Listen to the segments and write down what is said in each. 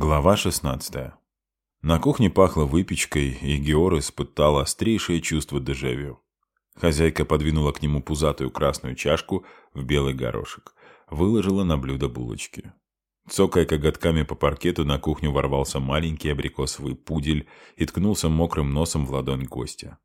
Глава 16. На кухне пахло выпечкой, и Геор испытал острейшее чувство дежавю. Хозяйка подвинула к нему пузатую красную чашку в белый горошек, выложила на блюдо булочки. Цокая коготками по паркету, на кухню ворвался маленький абрикосовый пудель и ткнулся мокрым носом в ладонь гостя.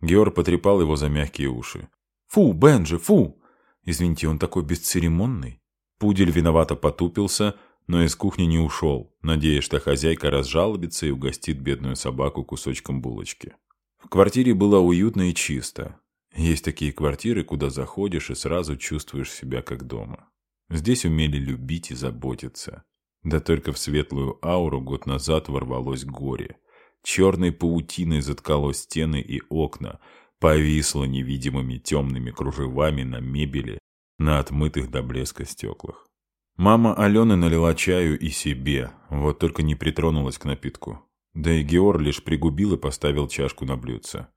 Геор потрепал его за мягкие уши. «Фу, Бенджи, фу!» Извините, он такой бесцеремонный. Пудель виновато потупился, но из кухни не ушел, надеясь, что хозяйка разжалобится и угостит бедную собаку кусочком булочки. В квартире было уютно и чисто. Есть такие квартиры, куда заходишь и сразу чувствуешь себя как дома. Здесь умели любить и заботиться. Да только в светлую ауру год назад ворвалось горе. Черной паутиной заткало стены и окна, повисло невидимыми темными кружевами на мебели, на отмытых до блеска стеклах. Мама Алены налила чаю и себе, вот только не притронулась к напитку. Да и Геор лишь пригубил и поставил чашку на блюдце.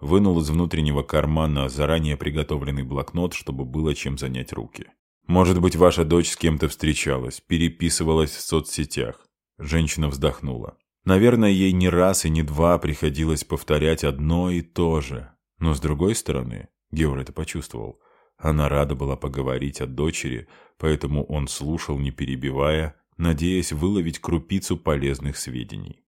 Вынул из внутреннего кармана заранее приготовленный блокнот, чтобы было чем занять руки. «Может быть, ваша дочь с кем-то встречалась, переписывалась в соцсетях?» Женщина вздохнула. Наверное, ей не раз и не два приходилось повторять одно и то же. Но с другой стороны, Геор это почувствовал, она рада была поговорить о дочери, поэтому он слушал, не перебивая, надеясь выловить крупицу полезных сведений.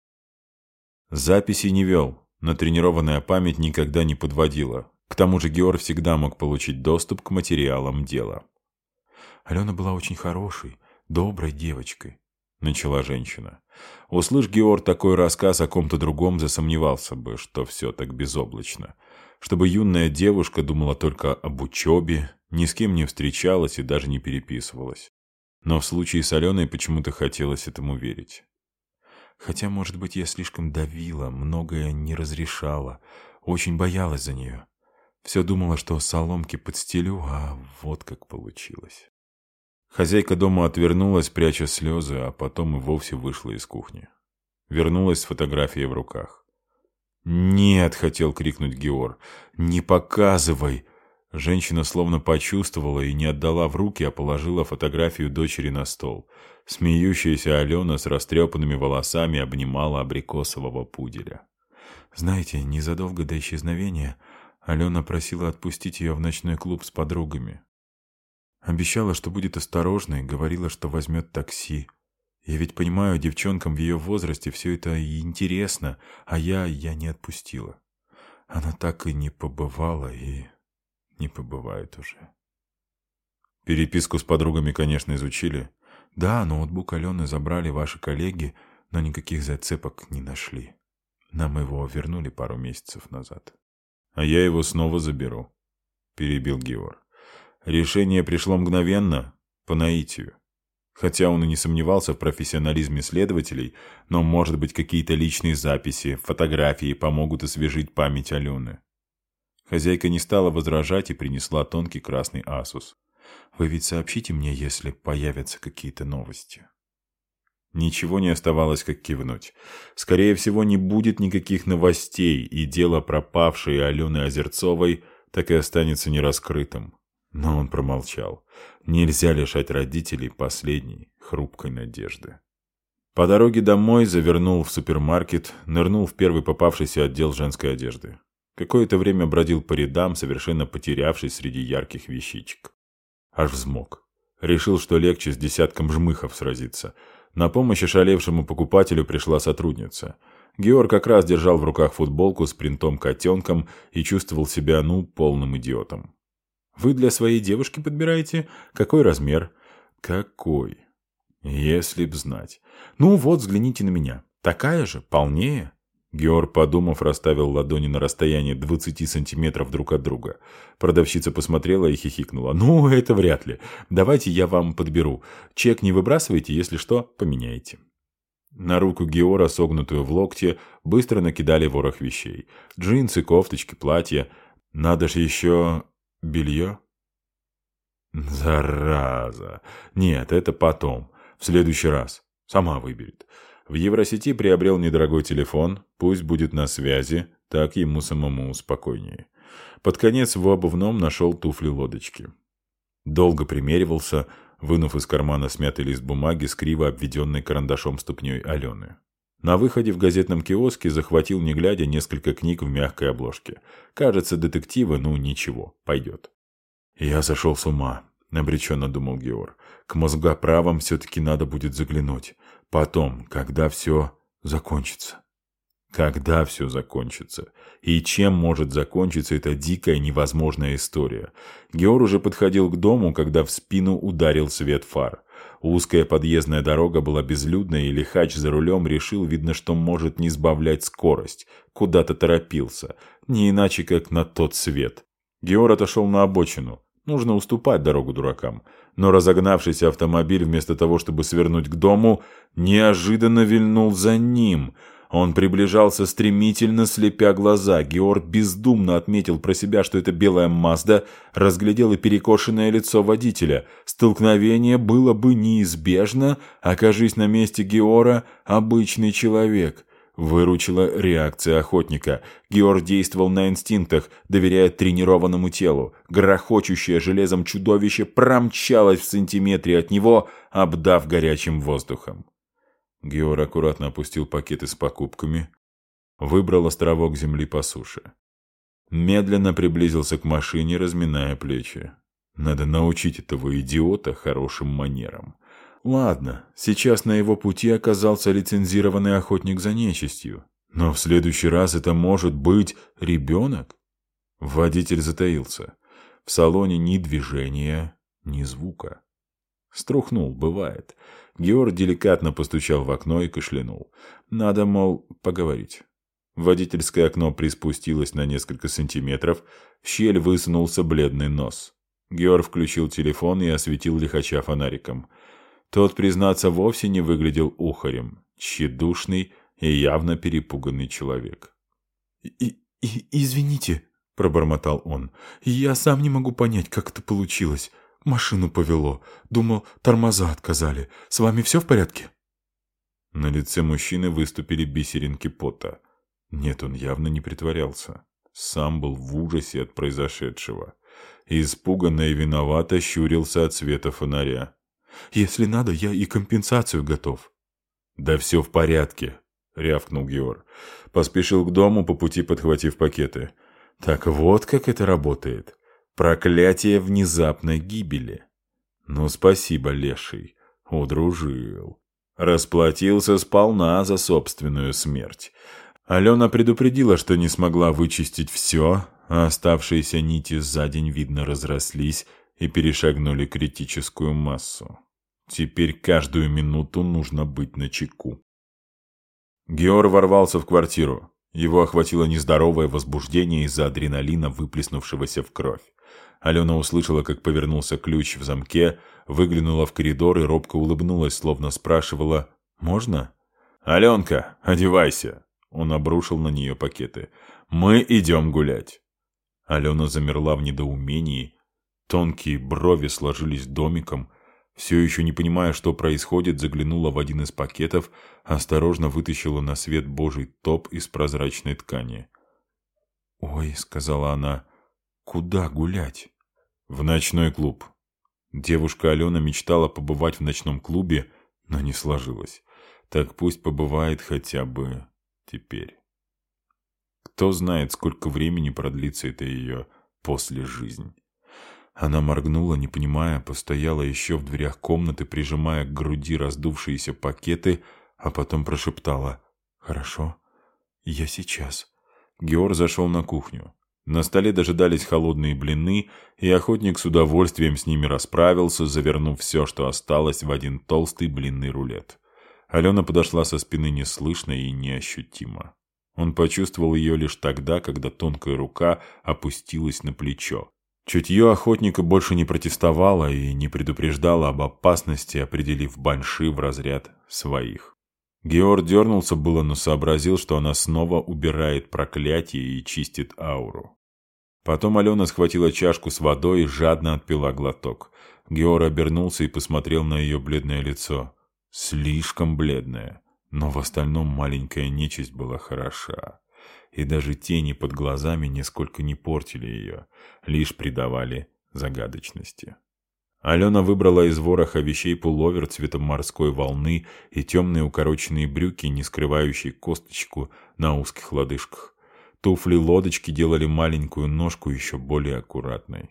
Записи не вел, натренированная память никогда не подводила. К тому же Геор всегда мог получить доступ к материалам дела. «Алена была очень хорошей, доброй девочкой», — начала женщина. Услышь Геор такой рассказ о ком-то другом, засомневался бы, что все так безоблачно — чтобы юная девушка думала только об учебе, ни с кем не встречалась и даже не переписывалась. Но в случае с Аленой почему-то хотелось этому верить. Хотя, может быть, я слишком давила, многое не разрешала, очень боялась за нее. Все думала, что соломки подстелю, а вот как получилось. Хозяйка дома отвернулась, пряча слезы, а потом и вовсе вышла из кухни. Вернулась с фотографией в руках. «Нет!» — хотел крикнуть Геор. «Не показывай!» Женщина словно почувствовала и не отдала в руки, а положила фотографию дочери на стол. Смеющаяся Алена с растрепанными волосами обнимала абрикосового пуделя. Знаете, незадолго до исчезновения Алена просила отпустить ее в ночной клуб с подругами. Обещала, что будет осторожной, говорила, что возьмет такси. Я ведь понимаю, девчонкам в ее возрасте все это и интересно, а я, я не отпустила. Она так и не побывала и не побывает уже. Переписку с подругами, конечно, изучили. Да, ноутбук Алены забрали ваши коллеги, но никаких зацепок не нашли. Нам его вернули пару месяцев назад. А я его снова заберу, перебил Геор. Решение пришло мгновенно, по наитию. Хотя он и не сомневался в профессионализме следователей, но, может быть, какие-то личные записи, фотографии помогут освежить память Алены. Хозяйка не стала возражать и принесла тонкий красный асус. «Вы ведь сообщите мне, если появятся какие-то новости». Ничего не оставалось, как кивнуть. Скорее всего, не будет никаких новостей, и дело пропавшей Алены Озерцовой так и останется нераскрытым. Но он промолчал. Нельзя лишать родителей последней, хрупкой надежды. По дороге домой завернул в супермаркет, нырнул в первый попавшийся отдел женской одежды. Какое-то время бродил по рядам, совершенно потерявшись среди ярких вещичек. Аж взмок. Решил, что легче с десятком жмыхов сразиться. На помощь ошалевшему покупателю пришла сотрудница. Георг как раз держал в руках футболку с принтом-котенком и чувствовал себя, ну, полным идиотом. Вы для своей девушки подбираете? Какой размер? Какой? Если б знать. Ну вот, взгляните на меня. Такая же, полнее. Геор, подумав, расставил ладони на расстоянии 20 сантиметров друг от друга. Продавщица посмотрела и хихикнула. «Ну, это вряд ли. Давайте я вам подберу. Чек не выбрасывайте, если что, поменяйте». На руку Геора, согнутую в локте, быстро накидали ворох вещей. Джинсы, кофточки, платья. Надо же еще Белье? Зараза. Нет, это потом. В следующий раз. Сама выберет. В Евросети приобрел недорогой телефон. Пусть будет на связи. Так ему самому спокойнее. Под конец в обувном нашел туфли-лодочки. Долго примеривался. вынув из кармана смятый лист бумаги с криво обведенной карандашом ступней Алены. На выходе в газетном киоске захватил, не глядя, несколько книг в мягкой обложке. Кажется, детективы, ну ничего, пойдет. «Я сошел с ума», — обреченно думал Геор. «К мозгоправам все-таки надо будет заглянуть. Потом, когда все закончится». Когда все закончится? И чем может закончиться эта дикая невозможная история? Геор уже подходил к дому, когда в спину ударил свет фар. Узкая подъездная дорога была безлюдной, и лихач за рулем решил, видно, что может не сбавлять скорость. Куда-то торопился. Не иначе, как на тот свет. Геор отошел на обочину. Нужно уступать дорогу дуракам. Но разогнавшийся автомобиль, вместо того, чтобы свернуть к дому, неожиданно вильнул за ним – он приближался стремительно, слепя глаза. Георг бездумно отметил про себя, что это белая Мазда, разглядел и перекошенное лицо водителя. Столкновение было бы неизбежно, окажись на месте Геора обычный человек. Выручила реакция охотника. Георг действовал на инстинктах, доверяя тренированному телу. Грохочущее железом чудовище промчалось в сантиметре от него, обдав горячим воздухом. Геор аккуратно опустил пакеты с покупками, выбрал островок земли по суше. Медленно приблизился к машине, разминая плечи. Надо научить этого идиота хорошим манерам. Ладно, сейчас на его пути оказался лицензированный охотник за нечистью. Но в следующий раз это может быть ребенок? Водитель затаился. В салоне ни движения, ни звука. Струхнул, бывает. Георг деликатно постучал в окно и кашлянул. Надо, мол, поговорить. Водительское окно приспустилось на несколько сантиметров, в щель высунулся бледный нос. Георг включил телефон и осветил лихача фонариком. Тот, признаться, вовсе не выглядел ухарем. Тщедушный и явно перепуганный человек. И, и, «Извините», — пробормотал он, — «я сам не могу понять, как это получилось. Машину повело. Думал, тормоза отказали. С вами все в порядке?» На лице мужчины выступили бисеринки пота. Нет, он явно не притворялся. Сам был в ужасе от произошедшего. Испуганно и виновато щурился от света фонаря. «Если надо, я и компенсацию готов». «Да все в порядке», — рявкнул Геор. Поспешил к дому, по пути подхватив пакеты. «Так вот как это работает. Проклятие внезапной гибели. Ну, спасибо, леший, удружил. Расплатился сполна за собственную смерть. Алена предупредила, что не смогла вычистить все, а оставшиеся нити за день, видно, разрослись и перешагнули критическую массу. Теперь каждую минуту нужно быть на чеку. Геор ворвался в квартиру. Его охватило нездоровое возбуждение из-за адреналина, выплеснувшегося в кровь. Алена услышала, как повернулся ключ в замке, выглянула в коридор и робко улыбнулась, словно спрашивала «Можно?» «Аленка, одевайся!» Он обрушил на нее пакеты. «Мы идем гулять!» Алена замерла в недоумении. Тонкие брови сложились домиком. Все еще не понимая, что происходит, заглянула в один из пакетов, осторожно вытащила на свет божий топ из прозрачной ткани. «Ой», — сказала она, Куда гулять? В ночной клуб. Девушка Алена мечтала побывать в ночном клубе, но не сложилось. Так пусть побывает хотя бы теперь. Кто знает, сколько времени продлится это ее после жизнь. Она моргнула, не понимая, постояла еще в дверях комнаты, прижимая к груди раздувшиеся пакеты, а потом прошептала «Хорошо, я сейчас». Геор зашел на кухню. На столе дожидались холодные блины, и охотник с удовольствием с ними расправился, завернув все, что осталось, в один толстый блинный рулет. Алена подошла со спины неслышно и неощутимо. Он почувствовал ее лишь тогда, когда тонкая рука опустилась на плечо. Чутье охотника больше не протестовало и не предупреждало об опасности, определив банши в разряд своих. Георг дернулся было, но сообразил, что она снова убирает проклятие и чистит ауру. Потом Алена схватила чашку с водой и жадно отпила глоток. Геор обернулся и посмотрел на ее бледное лицо. Слишком бледное, но в остальном маленькая нечисть была хороша. И даже тени под глазами нисколько не портили ее, лишь придавали загадочности. Алена выбрала из вороха вещей пуловер цветом морской волны и темные укороченные брюки, не скрывающие косточку на узких лодыжках. Туфли-лодочки делали маленькую ножку еще более аккуратной.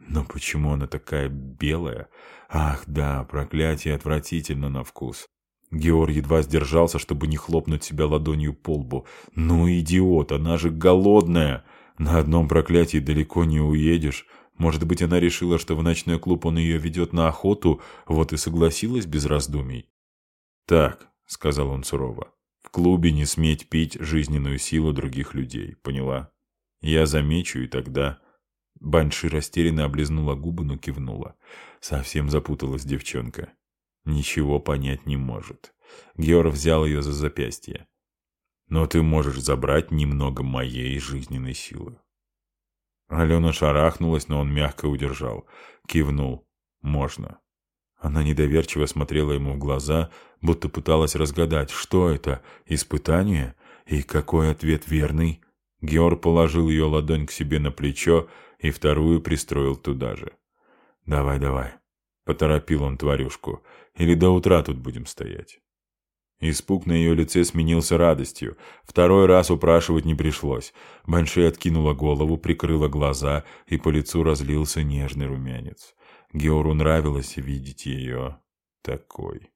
Но почему она такая белая? Ах, да, проклятие отвратительно на вкус. Геор едва сдержался, чтобы не хлопнуть себя ладонью по лбу. «Ну, идиот, она же голодная! На одном проклятии далеко не уедешь. Может быть, она решила, что в ночной клуб он ее ведет на охоту, вот и согласилась без раздумий?» «Так», — сказал он сурово, — «в клубе не сметь пить жизненную силу других людей, поняла? Я замечу, и тогда...» Банши растерянно облизнула губы, но кивнула. Совсем запуталась девчонка. Ничего понять не может. Геор взял ее за запястье. Но ты можешь забрать немного моей жизненной силы. Алена шарахнулась, но он мягко удержал. Кивнул. Можно. Она недоверчиво смотрела ему в глаза, будто пыталась разгадать, что это, испытание, и какой ответ верный. Геор положил ее ладонь к себе на плечо и вторую пристроил туда же. «Давай, давай», — поторопил он тварюшку, — «или до утра тут будем стоять». Испуг на ее лице сменился радостью. Второй раз упрашивать не пришлось. Банши откинула голову, прикрыла глаза, и по лицу разлился нежный румянец. Геору нравилось видеть ее такой.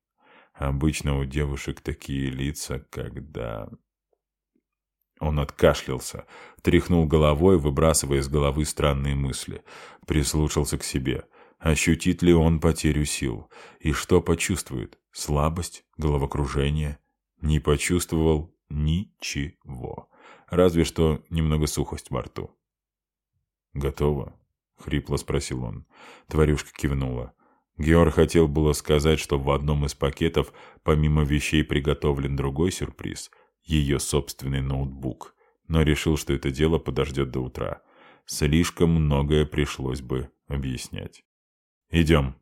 Обычно у девушек такие лица, когда... Он откашлялся, тряхнул головой, выбрасывая из головы странные мысли. Прислушался к себе. Ощутит ли он потерю сил? И что почувствует? Слабость? Головокружение? Не почувствовал ничего. Разве что немного сухость во рту. «Готово?» — хрипло спросил он. Тварюшка кивнула. Георг хотел было сказать, что в одном из пакетов, помимо вещей, приготовлен другой сюрприз — ее собственный ноутбук, но решил, что это дело подождет до утра. Слишком многое пришлось бы объяснять. «Идем»,